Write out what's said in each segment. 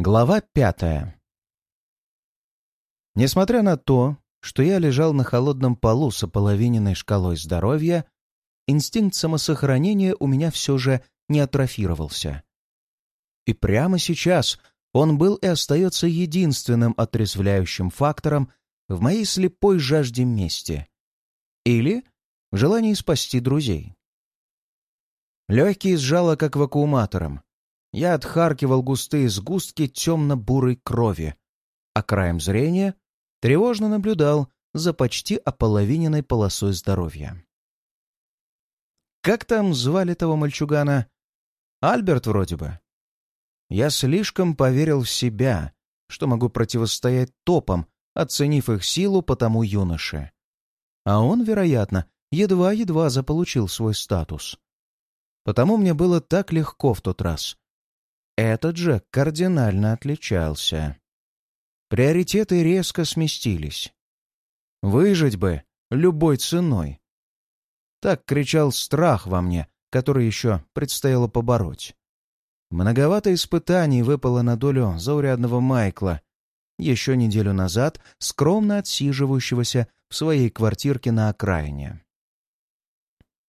Глава пятая Несмотря на то, что я лежал на холодном полу с ополовиненной шкалой здоровья, инстинкт самосохранения у меня все же не атрофировался. И прямо сейчас он был и остается единственным отрезвляющим фактором в моей слепой жажде мести. Или в желании спасти друзей. Легкие сжало как вакууматором. Я отхаркивал густые сгустки темно-бурой крови, а краем зрения тревожно наблюдал за почти ополовиненной полосой здоровья. Как там звали того мальчугана? Альберт вроде бы. Я слишком поверил в себя, что могу противостоять топам, оценив их силу по тому юноше. А он, вероятно, едва-едва заполучил свой статус. Потому мне было так легко в тот раз. Этот же кардинально отличался. Приоритеты резко сместились. Выжить бы любой ценой. Так кричал страх во мне, который еще предстояло побороть. Многовато испытаний выпало на долю заурядного Майкла, еще неделю назад скромно отсиживающегося в своей квартирке на окраине.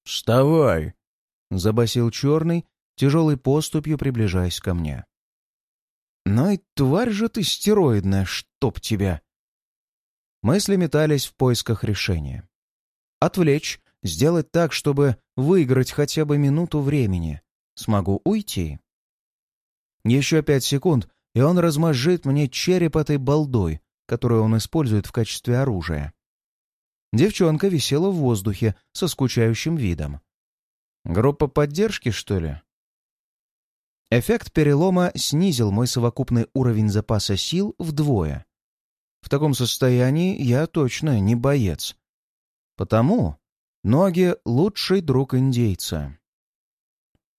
«Вставай!» — забасил черный, тяжелой поступью приближаясь ко мне. «Ну и тварь же ты стероидная, чтоб тебя!» Мысли метались в поисках решения. Отвлечь, сделать так, чтобы выиграть хотя бы минуту времени. Смогу уйти. Еще пять секунд, и он размозжит мне череп этой балдой, которую он использует в качестве оружия. Девчонка висела в воздухе со скучающим видом. Группа поддержки, что ли? Эффект перелома снизил мой совокупный уровень запаса сил вдвое. В таком состоянии я точно не боец. Потому ноги — лучший друг индейца.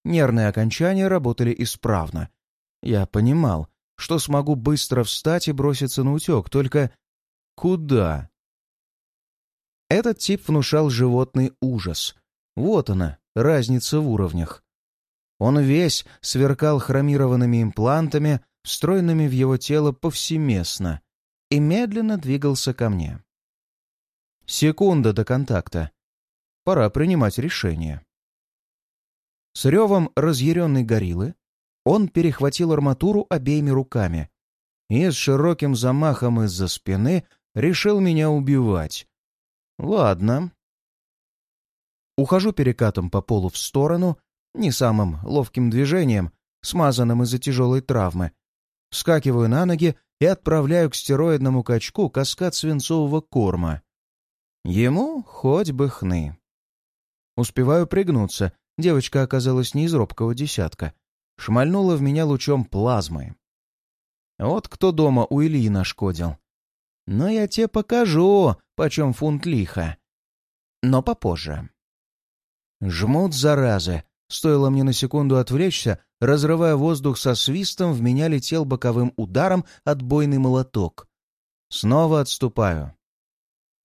Нервные окончания работали исправно. Я понимал, что смогу быстро встать и броситься на утек, только куда? Этот тип внушал животный ужас. Вот она, разница в уровнях. Он весь сверкал хромированными имплантами, встроенными в его тело повсеместно, и медленно двигался ко мне. Секунда до контакта. Пора принимать решение. С ревом разъяренной гориллы он перехватил арматуру обеими руками и с широким замахом из-за спины решил меня убивать. Ладно. Ухожу перекатом по полу в сторону, не самым ловким движением, смазанным из-за тяжелой травмы. Вскакиваю на ноги и отправляю к стероидному качку каскад свинцового корма. Ему хоть бы хны. Успеваю пригнуться. Девочка оказалась не из робкого десятка шмальнула в меня лучом плазмы. Вот кто дома у Ильи нашкодил. Но я тебе покажу, почем фунт лиха. Но попозже. Жмут заразы. Стоило мне на секунду отвлечься, разрывая воздух со свистом, в меня летел боковым ударом отбойный молоток. Снова отступаю.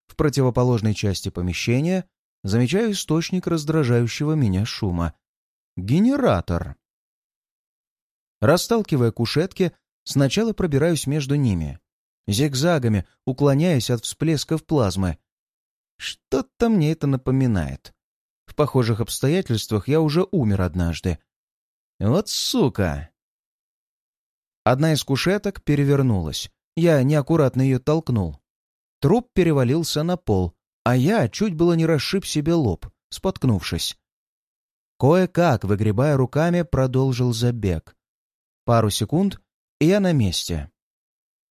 В противоположной части помещения замечаю источник раздражающего меня шума. Генератор. Расталкивая кушетки, сначала пробираюсь между ними, зигзагами, уклоняясь от всплесков плазмы. Что-то мне это напоминает. В похожих обстоятельствах я уже умер однажды. Вот сука! Одна из кушеток перевернулась. Я неаккуратно ее толкнул. Труп перевалился на пол, а я чуть было не расшиб себе лоб, споткнувшись. Кое-как, выгребая руками, продолжил забег. Пару секунд, и я на месте.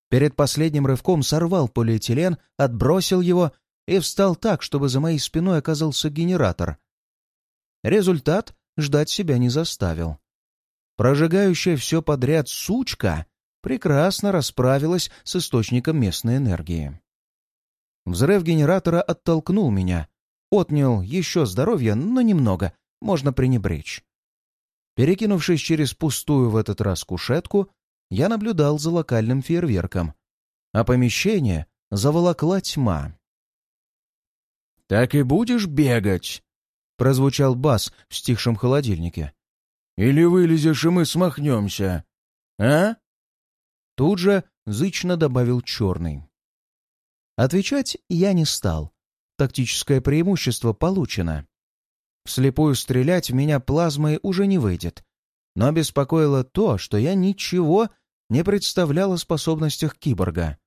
Перед последним рывком сорвал полиэтилен, отбросил его и встал так, чтобы за моей спиной оказался генератор. Результат ждать себя не заставил. Прожигающая все подряд сучка прекрасно расправилась с источником местной энергии. Взрыв генератора оттолкнул меня, отнял еще здоровье, но немного, можно пренебречь. Перекинувшись через пустую в этот раз кушетку, я наблюдал за локальным фейерверком, а помещение заволокла тьма. «Так и будешь бегать?» — прозвучал бас в стихшем холодильнике. «Или вылезешь, и мы смахнемся? А?» Тут же зычно добавил черный. Отвечать я не стал. Тактическое преимущество получено. Вслепую стрелять в меня плазмой уже не выйдет. Но беспокоило то, что я ничего не представлял о способностях киборга.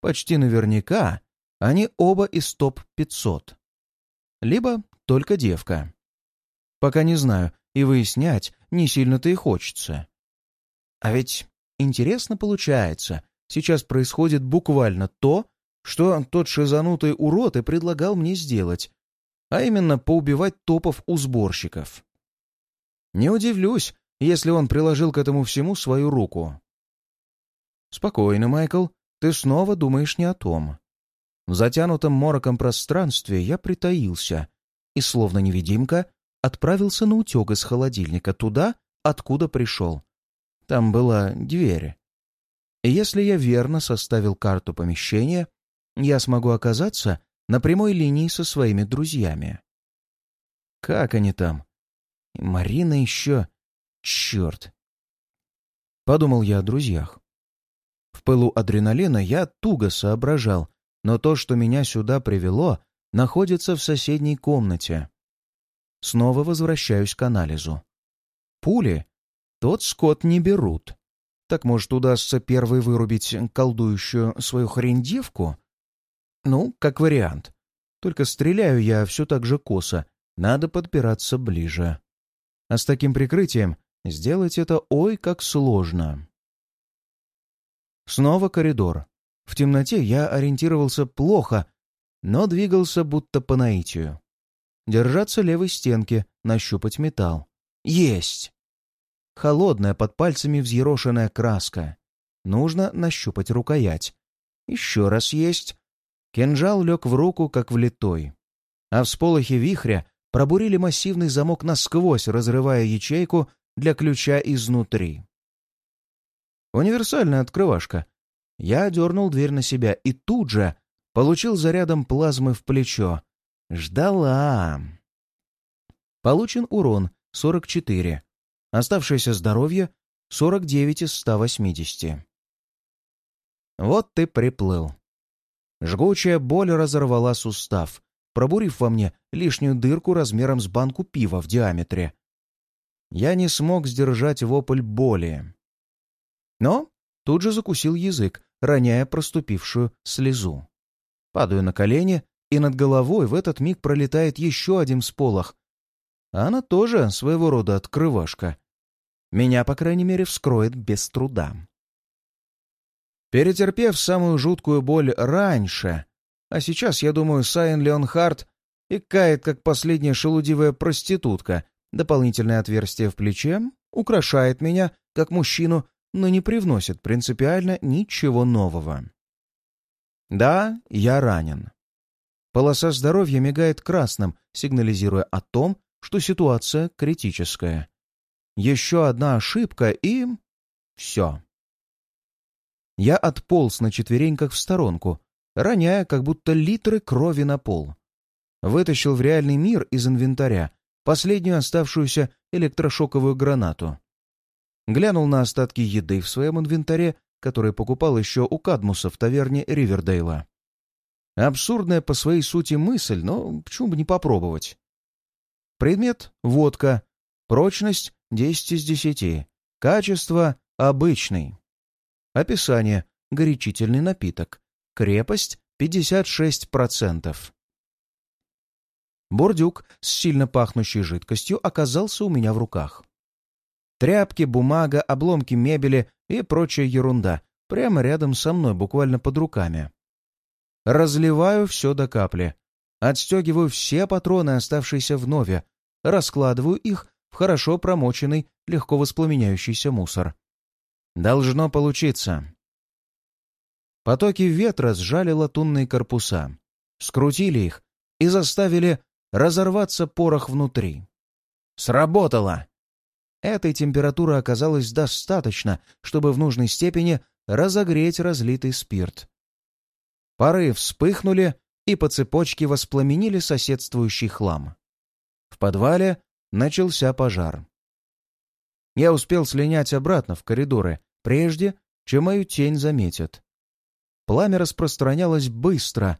Почти наверняка они оба из топ-500. Либо только девка. Пока не знаю, и выяснять не сильно-то и хочется. А ведь интересно получается. Сейчас происходит буквально то, что тот шизанутый урод и предлагал мне сделать, а именно поубивать топов у сборщиков. Не удивлюсь, если он приложил к этому всему свою руку. Спокойно, Майкл, ты снова думаешь не о том. В затянутом мороком пространстве я притаился и, словно невидимка, отправился на утек из холодильника туда, откуда пришел. Там была дверь. Если я верно составил карту помещения, я смогу оказаться на прямой линии со своими друзьями. Как они там? Марина еще... Черт! Подумал я о друзьях. В пылу адреналина я туго соображал, но то, что меня сюда привело, находится в соседней комнате. Снова возвращаюсь к анализу. Пули тот скот не берут. Так, может, удастся первой вырубить колдующую свою хрень девку? Ну, как вариант. Только стреляю я все так же косо. Надо подбираться ближе. А с таким прикрытием сделать это ой как сложно. Снова коридор. В темноте я ориентировался плохо, но двигался будто по наитию. Держаться левой стенки, нащупать металл. Есть! Холодная под пальцами взъерошенная краска. Нужно нащупать рукоять. Еще раз есть. Кинжал лег в руку, как влитой. А всполохи вихря пробурили массивный замок насквозь, разрывая ячейку для ключа изнутри. Универсальная открывашка. Я дернул дверь на себя и тут же получил зарядом плазмы в плечо. Ждала. Получен урон 44. Оставшееся здоровье 49 из 180. Вот ты приплыл. Жгучая боль разорвала сустав, пробурив во мне лишнюю дырку размером с банку пива в диаметре. Я не смог сдержать вопль боли. Но тут же закусил язык, роняя проступившую слезу. Падаю на колени, и над головой в этот миг пролетает еще один сполох. Она тоже своего рода открывашка. Меня, по крайней мере, вскроет без труда. Перетерпев самую жуткую боль раньше, а сейчас, я думаю, Сайн Леонхард кает, как последняя шелудивая проститутка, дополнительное отверстие в плече украшает меня, как мужчину, но не привносит принципиально ничего нового. Да, я ранен. Полоса здоровья мигает красным, сигнализируя о том, что ситуация критическая. Еще одна ошибка и... все. Я отполз на четвереньках в сторонку, роняя как будто литры крови на пол. Вытащил в реальный мир из инвентаря последнюю оставшуюся электрошоковую гранату. Глянул на остатки еды в своем инвентаре, который покупал еще у Кадмуса в таверне Ривердейла. Абсурдная по своей сути мысль, но почему бы не попробовать? Предмет — водка. Прочность — 10 из 10. Качество — обычный. Описание. Горячительный напиток. Крепость 56%. Бордюк с сильно пахнущей жидкостью оказался у меня в руках. Тряпки, бумага, обломки мебели и прочая ерунда прямо рядом со мной, буквально под руками. Разливаю все до капли. Отстегиваю все патроны, оставшиеся в нове, раскладываю их в хорошо промоченный, легко воспламеняющийся мусор. Должно получиться. Потоки ветра сжали латунные корпуса, скрутили их и заставили разорваться порох внутри. Сработало! Этой температуры оказалось достаточно, чтобы в нужной степени разогреть разлитый спирт. Пары вспыхнули и по цепочке воспламенили соседствующий хлам. В подвале начался пожар. Я успел слинять обратно в коридоры, прежде чем мою тень заметят. Пламя распространялось быстро,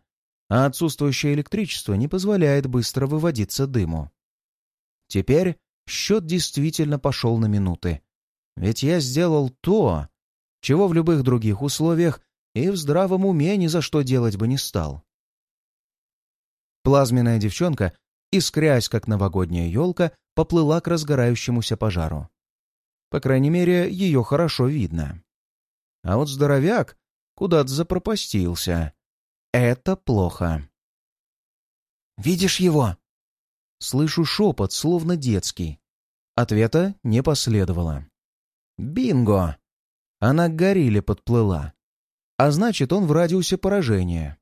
а отсутствующее электричество не позволяет быстро выводиться дыму. Теперь счет действительно пошел на минуты. Ведь я сделал то, чего в любых других условиях и в здравом уме ни за что делать бы не стал. Плазменная девчонка, искрясь как новогодняя елка, поплыла к разгорающемуся пожару. По крайней мере, ее хорошо видно. А вот здоровяк куда-то запропастился. Это плохо. «Видишь его?» Слышу шепот, словно детский. Ответа не последовало. «Бинго!» Она к горилле подплыла. А значит, он в радиусе поражения.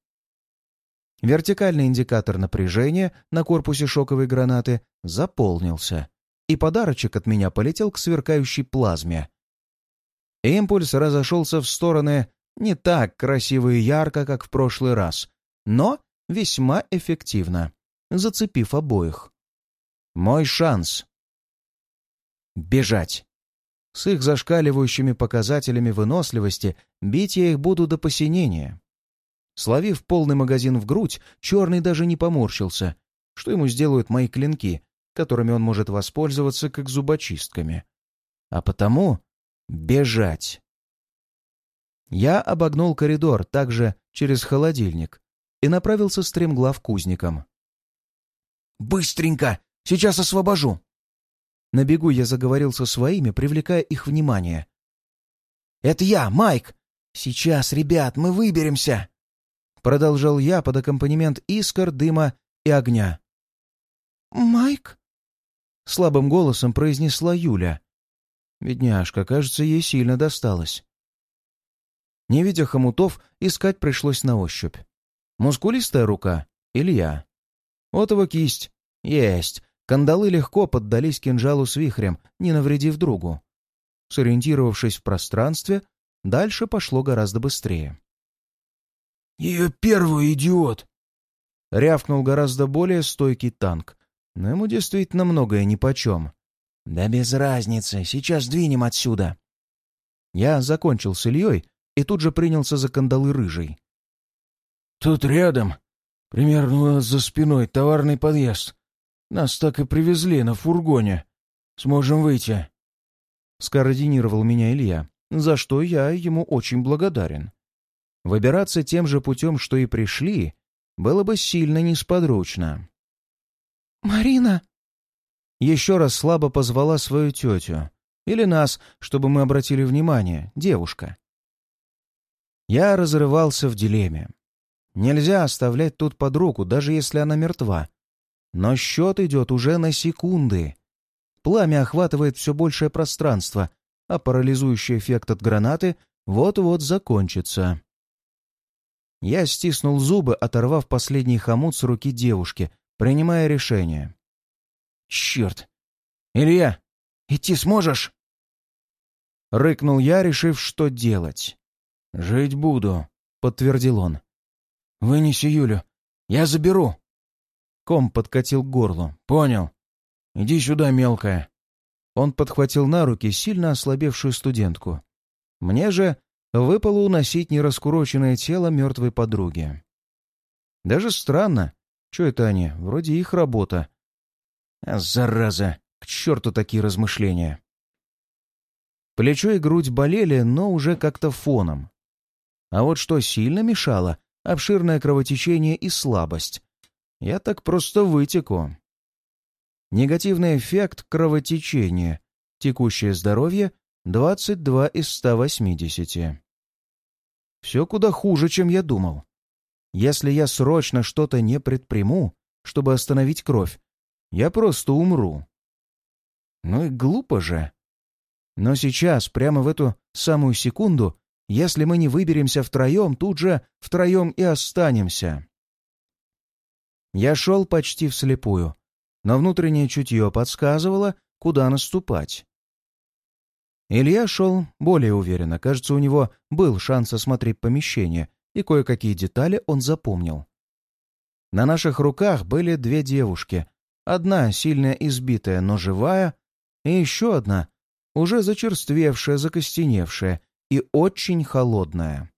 Вертикальный индикатор напряжения на корпусе шоковой гранаты заполнился, и подарочек от меня полетел к сверкающей плазме. Импульс разошелся в стороны не так красиво и ярко, как в прошлый раз, но весьма эффективно, зацепив обоих. Мой шанс. Бежать. С их зашкаливающими показателями выносливости бить я их буду до посинения. Словив полный магазин в грудь, черный даже не поморщился. Что ему сделают мои клинки, которыми он может воспользоваться как зубочистками? А потому бежать. Я обогнул коридор, также через холодильник, и направился стремглав кузникам. «Быстренько! Сейчас освобожу!» На бегу я заговорил со своими, привлекая их внимание. «Это я, Майк! Сейчас, ребят, мы выберемся!» Продолжал я под аккомпанемент искр, дыма и огня. «Майк?» Слабым голосом произнесла Юля. Бедняжка, кажется, ей сильно досталось. Не видя хомутов, искать пришлось на ощупь. Мускулистая рука — Илья. Вот его кисть. Есть. Кандалы легко поддались кинжалу с вихрем, не навредив другу. Сориентировавшись в пространстве, дальше пошло гораздо быстрее. «Ее первый идиот!» — рявкнул гораздо более стойкий танк, но ему действительно многое нипочем. «Да без разницы, сейчас двинем отсюда!» Я закончил с Ильей и тут же принялся за кандалы рыжий. «Тут рядом, примерно за спиной, товарный подъезд. Нас так и привезли на фургоне. Сможем выйти». Скоординировал меня Илья, за что я ему очень благодарен. Выбираться тем же путем, что и пришли, было бы сильно несподручно. «Марина!» Еще раз слабо позвала свою тетю. Или нас, чтобы мы обратили внимание, девушка. Я разрывался в дилемме. Нельзя оставлять тут подругу, даже если она мертва. Но счет идет уже на секунды. Пламя охватывает все большее пространство, а парализующий эффект от гранаты вот-вот закончится. Я стиснул зубы, оторвав последний хомут с руки девушки, принимая решение. «Черт! Илья, идти сможешь?» Рыкнул я, решив, что делать. «Жить буду», — подтвердил он. «Вынеси Юлю. Я заберу». Ком подкатил к горлу. «Понял. Иди сюда, мелкая». Он подхватил на руки сильно ослабевшую студентку. Мне же выпало уносить нераскуроченное тело мертвой подруги. Даже странно. Что это они? Вроде их работа. А, зараза! К черту такие размышления. Плечо и грудь болели, но уже как-то фоном. А вот что сильно мешало — обширное кровотечение и слабость. Я так просто вытеку. Негативный эффект кровотечения. Текущее здоровье — 22 из 180. Все куда хуже, чем я думал. Если я срочно что-то не предприму, чтобы остановить кровь, я просто умру. Ну и глупо же. Но сейчас, прямо в эту самую секунду, если мы не выберемся втроем, тут же втроем и останемся. Я шел почти вслепую, но внутреннее чутье подсказывало, куда наступать. Илья шел более уверенно. Кажется, у него был шанс осмотреть помещение, и кое-какие детали он запомнил. На наших руках были две девушки. Одна сильно избитая, но живая, и еще одна, уже зачерствевшая, закостеневшая и очень холодная.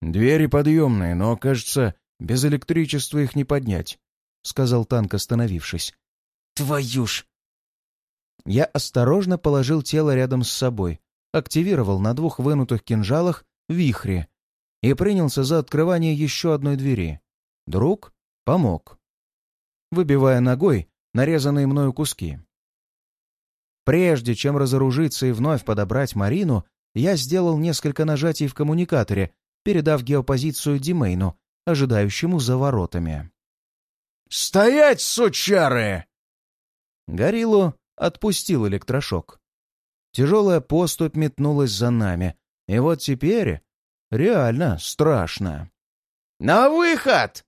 «Двери подъемные, но, кажется, без электричества их не поднять», — сказал танк, остановившись. «Твою ж!» Я осторожно положил тело рядом с собой, активировал на двух вынутых кинжалах вихри и принялся за открывание еще одной двери. Друг помог, выбивая ногой нарезанные мною куски. Прежде чем разоружиться и вновь подобрать Марину, я сделал несколько нажатий в коммуникаторе, передав геопозицию Димейну, ожидающему за воротами. «Стоять, сучары!» Гориллу отпустил электрошок. Тяжелая поступь метнулась за нами, и вот теперь реально страшно. «На выход!»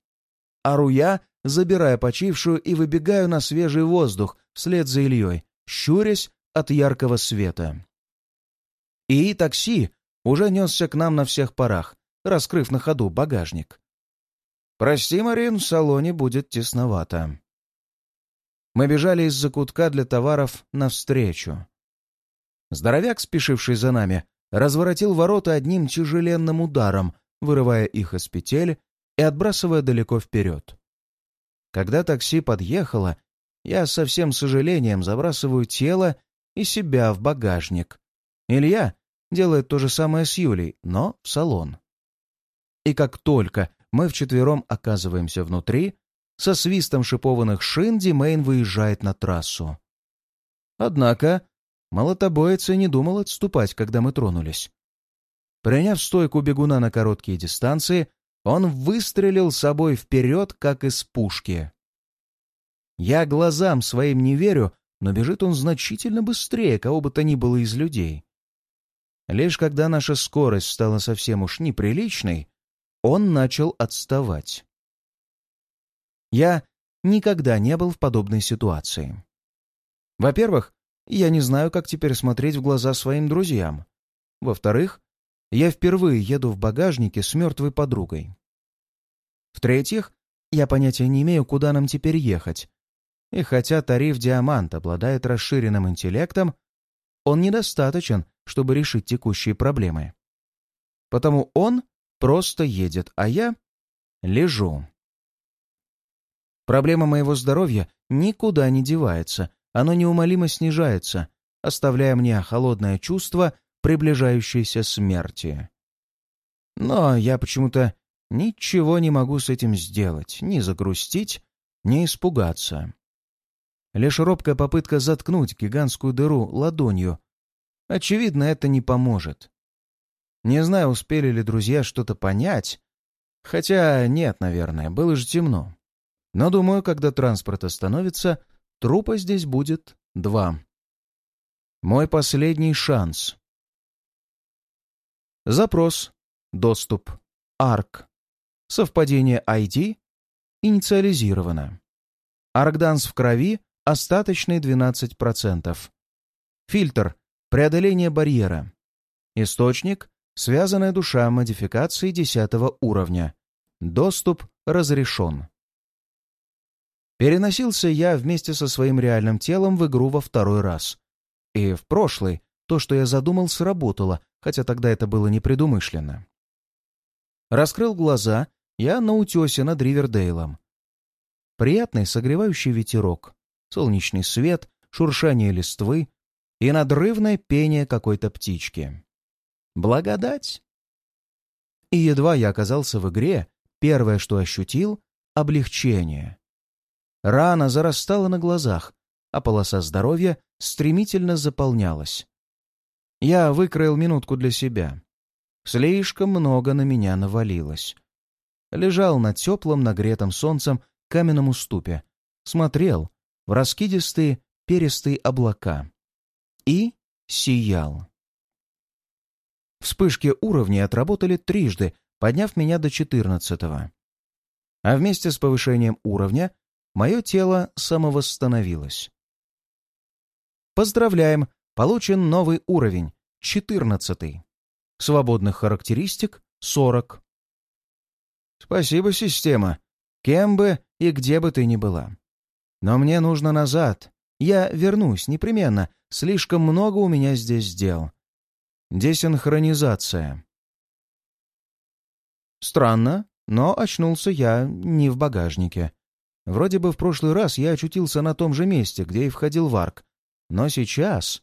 Ору я, забирая почившую и выбегаю на свежий воздух вслед за Ильей, щурясь от яркого света. И такси уже несся к нам на всех парах, раскрыв на ходу багажник. «Прости, Марин, в салоне будет тесновато». Мы бежали из-за кутка для товаров навстречу. Здоровяк, спешивший за нами, разворотил ворота одним тяжеленным ударом, вырывая их из петель и отбрасывая далеко вперед. Когда такси подъехало, я со всем сожалением забрасываю тело и себя в багажник. Илья делает то же самое с Юлей, но в салон. И как только мы вчетвером оказываемся внутри, со свистом шипованных шин Димейн выезжает на трассу. Однако молотобоец не думал отступать, когда мы тронулись. Приняв стойку бегуна на короткие дистанции, он выстрелил собой вперед, как из пушки. Я глазам своим не верю, но бежит он значительно быстрее кого бы то ни было из людей. Лишь когда наша скорость стала совсем уж неприличной, он начал отставать. Я никогда не был в подобной ситуации. Во-первых, я не знаю, как теперь смотреть в глаза своим друзьям. Во-вторых, я впервые еду в багажнике с мертвой подругой. В-третьих, я понятия не имею, куда нам теперь ехать. И хотя тариф «Диамант» обладает расширенным интеллектом, он недостаточен, чтобы решить текущие проблемы. Потому он просто едет, а я лежу. Проблема моего здоровья никуда не девается, оно неумолимо снижается, оставляя мне холодное чувство приближающейся смерти. Но я почему-то ничего не могу с этим сделать, ни загрустить, ни испугаться. Лишь робкая попытка заткнуть гигантскую дыру ладонью. Очевидно, это не поможет. Не знаю, успели ли друзья что-то понять. Хотя нет, наверное, было же темно. Но, думаю, когда транспорт остановится, трупа здесь будет два. Мой последний шанс. Запрос. Доступ. ARC. Совпадение ID. Инициализировано. Аркданс в крови. Остаточный 12%. Фильтр. Преодоление барьера. Источник. Связанная душа модификации 10 уровня. Доступ разрешен. Переносился я вместе со своим реальным телом в игру во второй раз. И в прошлый то, что я задумал, сработало, хотя тогда это было непредумышленно. Раскрыл глаза, я на утесе над Ривердейлом. Приятный согревающий ветерок, солнечный свет, шуршание листвы и надрывное пение какой-то птички. Благодать! И едва я оказался в игре, первое, что ощутил — облегчение. Рана зарастала на глазах, а полоса здоровья стремительно заполнялась. Я выкроил минутку для себя. Слишком много на меня навалилось. Лежал на теплом, нагретом солнцем каменном уступе, смотрел в раскидистые перистые облака и сиял. Вспышки уровней отработали трижды, подняв меня до четырнадцатого. А вместе с повышением уровня мое тело самовосстановилось. Поздравляем! Получен новый уровень, 14. Свободных характеристик — 40. Спасибо, система, кем бы и где бы ты ни была. Но мне нужно назад. Я вернусь непременно. Слишком много у меня здесь дел. Десинхронизация. Странно, но очнулся я не в багажнике. Вроде бы в прошлый раз я очутился на том же месте, где и входил в арк. Но сейчас...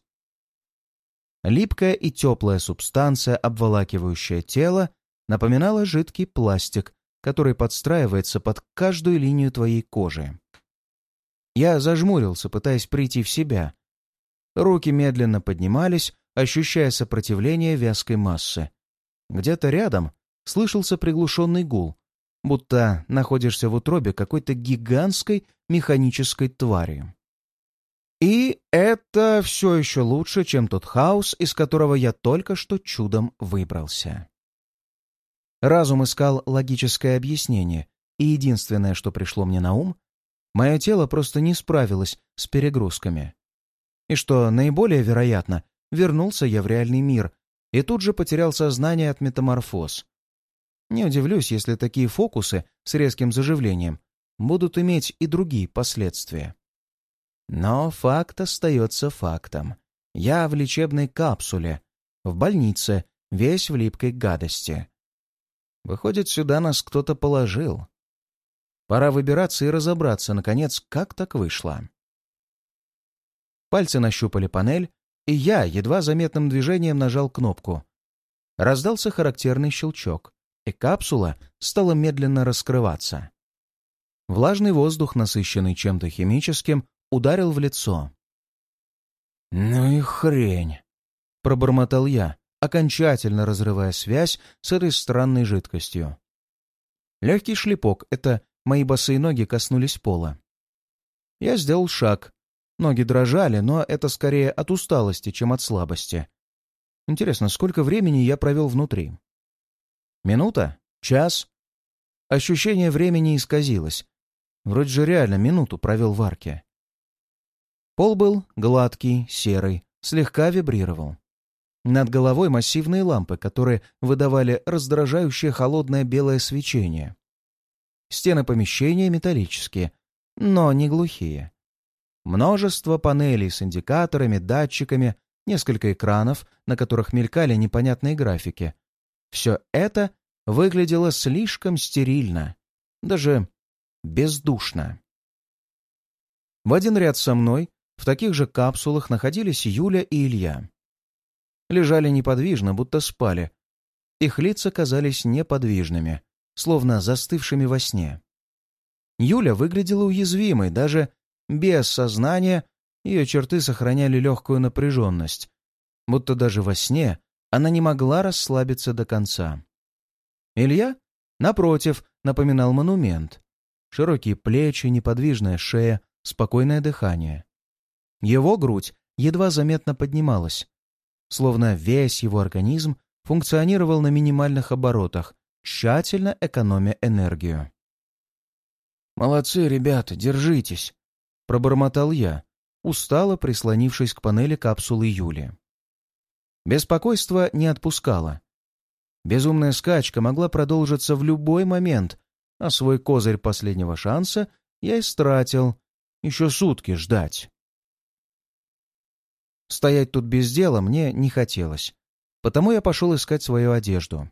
Липкая и теплая субстанция, обволакивающая тело, напоминала жидкий пластик, который подстраивается под каждую линию твоей кожи. Я зажмурился, пытаясь прийти в себя. Руки медленно поднимались, ощущая сопротивление вязкой массы. Где-то рядом слышался приглушенный гул, будто находишься в утробе какой-то гигантской механической твари. И это все еще лучше, чем тот хаос, из которого я только что чудом выбрался. Разум искал логическое объяснение, и единственное, что пришло мне на ум, мое тело просто не справилось с перегрузками. И что наиболее вероятно, вернулся я в реальный мир и тут же потерял сознание от метаморфоз, не удивлюсь, если такие фокусы с резким заживлением будут иметь и другие последствия. Но факт остается фактом. Я в лечебной капсуле, в больнице, весь в липкой гадости. Выходит, сюда нас кто-то положил. Пора выбираться и разобраться, наконец, как так вышло. Пальцы нащупали панель, и я едва заметным движением нажал кнопку. Раздался характерный щелчок и капсула стала медленно раскрываться. Влажный воздух, насыщенный чем-то химическим, ударил в лицо. «Ну и хрень!» — пробормотал я, окончательно разрывая связь с этой странной жидкостью. Легкий шлепок — это мои босые ноги коснулись пола. Я сделал шаг. Ноги дрожали, но это скорее от усталости, чем от слабости. Интересно, сколько времени я провел внутри? Минута? Час? Ощущение времени исказилось. Вроде же реально минуту провел в арке. Пол был гладкий, серый, слегка вибрировал. Над головой массивные лампы, которые выдавали раздражающее холодное белое свечение. Стены помещения металлические, но не глухие. Множество панелей с индикаторами, датчиками, несколько экранов, на которых мелькали непонятные графики, все это выглядело слишком стерильно, даже бездушно. В один ряд со мной в таких же капсулах находились Юля и Илья. Лежали неподвижно, будто спали. Их лица казались неподвижными, словно застывшими во сне. Юля выглядела уязвимой, даже без сознания ее черты сохраняли легкую напряженность, будто даже во сне она не могла расслабиться до конца. Илья, напротив, напоминал монумент. Широкие плечи, неподвижная шея, спокойное дыхание. Его грудь едва заметно поднималась, словно весь его организм функционировал на минимальных оборотах, тщательно экономя энергию. «Молодцы, ребята, держитесь!» — пробормотал я, устало прислонившись к панели капсулы Юли. Беспокойство не отпускало. Безумная скачка могла продолжиться в любой момент, а свой козырь последнего шанса я истратил. Еще сутки ждать. Стоять тут без дела мне не хотелось, потому я пошел искать свою одежду.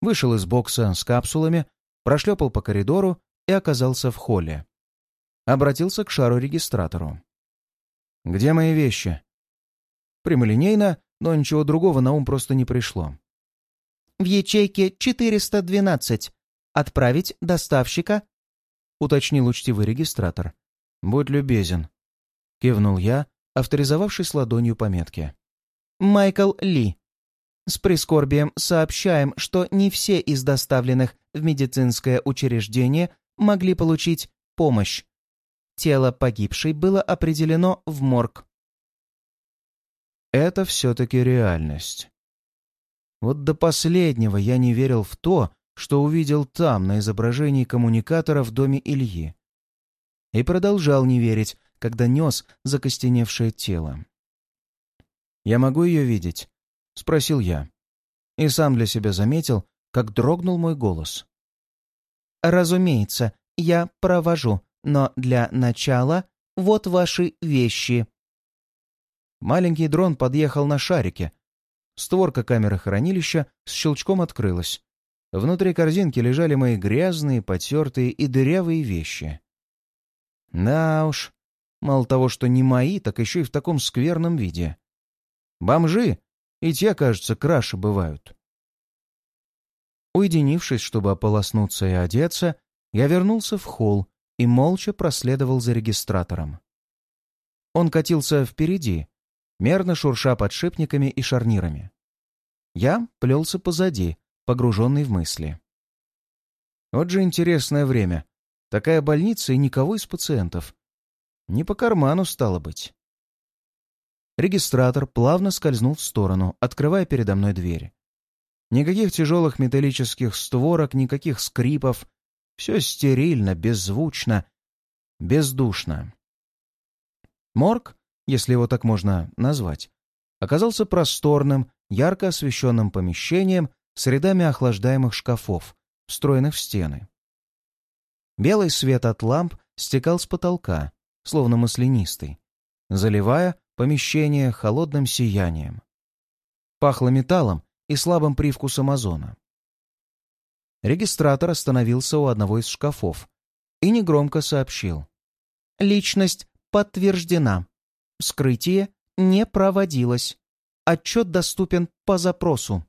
Вышел из бокса с капсулами, прошлепал по коридору и оказался в холле. Обратился к шару-регистратору. «Где мои вещи?» Прямолинейно но ничего другого на ум просто не пришло. «В ячейке 412. Отправить доставщика?» — уточнил учтивый регистратор. «Будь любезен», — кивнул я, авторизовавшись ладонью по метке. «Майкл Ли. С прискорбием сообщаем, что не все из доставленных в медицинское учреждение могли получить помощь. Тело погибшей было определено в морг это все-таки реальность. Вот до последнего я не верил в то, что увидел там, на изображении коммуникатора в доме Ильи. И продолжал не верить, когда нес закостеневшее тело. «Я могу ее видеть?» — спросил я. И сам для себя заметил, как дрогнул мой голос. «Разумеется, я провожу, но для начала вот ваши вещи». Маленький дрон подъехал на шарике. Створка камеры хранилища с щелчком открылась. Внутри корзинки лежали мои грязные, потертые и дырявые вещи. Да уж, мало того, что не мои, так еще и в таком скверном виде. Бомжи и те, кажется, краше бывают. Уединившись, чтобы ополоснуться и одеться, я вернулся в холл и молча проследовал за регистратором. Он катился впереди, мерно шурша подшипниками и шарнирами. Я плелся позади, погруженный в мысли. Вот же интересное время. Такая больница и никого из пациентов. Не по карману стало быть. Регистратор плавно скользнул в сторону, открывая передо мной дверь. Никаких тяжелых металлических створок, никаких скрипов. Все стерильно, беззвучно, бездушно. Морг, если его так можно назвать, оказался просторным, ярко освещенным помещением с рядами охлаждаемых шкафов, встроенных в стены. Белый свет от ламп стекал с потолка, словно маслянистый, заливая помещение холодным сиянием. Пахло металлом и слабым привкусом озона. Регистратор остановился у одного из шкафов и негромко сообщил. «Личность подтверждена. Вскрытие не проводилось. Отчет доступен по запросу».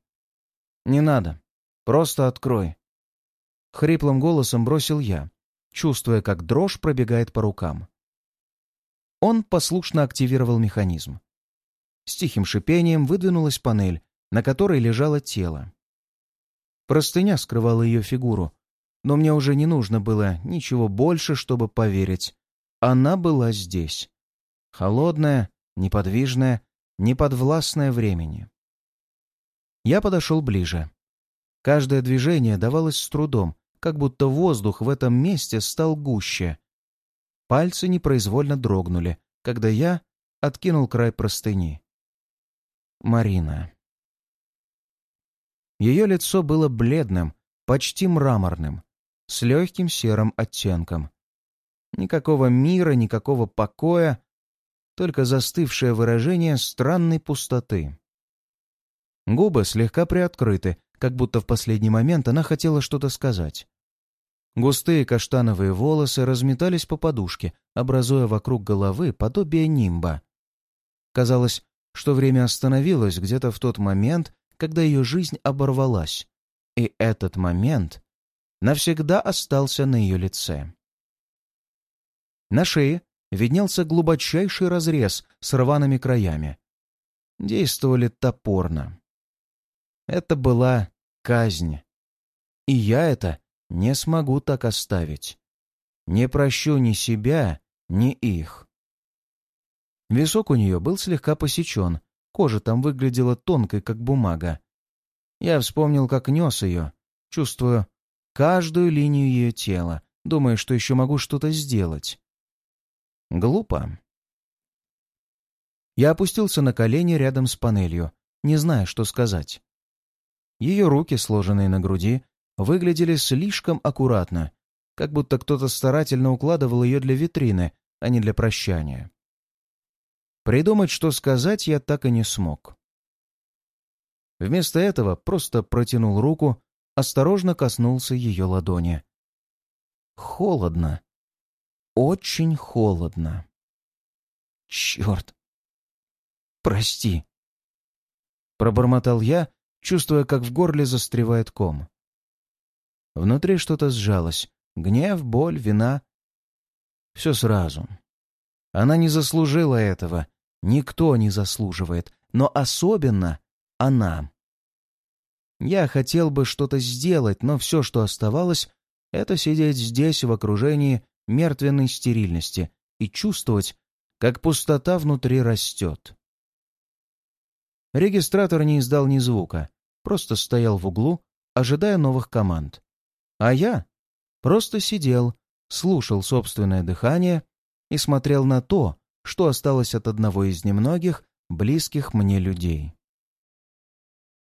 «Не надо. Просто открой». Хриплым голосом бросил я, чувствуя, как дрожь пробегает по рукам. Он послушно активировал механизм. С тихим шипением выдвинулась панель, на которой лежало тело. Простыня скрывала ее фигуру, но мне уже не нужно было ничего больше, чтобы поверить. Она была здесь. Холодная, неподвижная, неподвластная времени. Я подошел ближе. Каждое движение давалось с трудом, как будто воздух в этом месте стал гуще. Пальцы непроизвольно дрогнули, когда я откинул край простыни. Марина. Ее лицо было бледным, почти мраморным, с легким серым оттенком. Никакого мира, никакого покоя, только застывшее выражение странной пустоты. Губы слегка приоткрыты, как будто в последний момент она хотела что-то сказать. Густые каштановые волосы разметались по подушке, образуя вокруг головы подобие нимба. Казалось, что время остановилось где-то в тот момент, когда ее жизнь оборвалась, и этот момент навсегда остался на ее лице. На шее виднелся глубочайший разрез с рваными краями. Действовали топорно. Это была казнь. И я это не смогу так оставить. Не прощу ни себя, ни их. Висок у нее был слегка посечен, кожа там выглядела тонкой, как бумага. Я вспомнил, как нес ее, чувствую каждую линию ее тела, думая, что еще могу что-то сделать. Глупо. Я опустился на колени рядом с панелью, не зная, что сказать. Ее руки, сложенные на груди, выглядели слишком аккуратно, как будто кто-то старательно укладывал ее для витрины, а не для прощания. Придумать, что сказать, я так и не смог. Вместо этого просто протянул руку, осторожно коснулся ее ладони. Холодно. Очень холодно. Черт. Прости. Пробормотал я, чувствуя, как в горле застревает ком. Внутри что-то сжалось. Гнев, боль, вина. Все сразу. Она не заслужила этого. Никто не заслуживает. Но особенно она. Я хотел бы что-то сделать, но все, что оставалось, это сидеть здесь в окружении мертвенной стерильности и чувствовать, как пустота внутри растет. Регистратор не издал ни звука, просто стоял в углу, ожидая новых команд. А я просто сидел, слушал собственное дыхание и смотрел на то, что осталось от одного из немногих близких мне людей.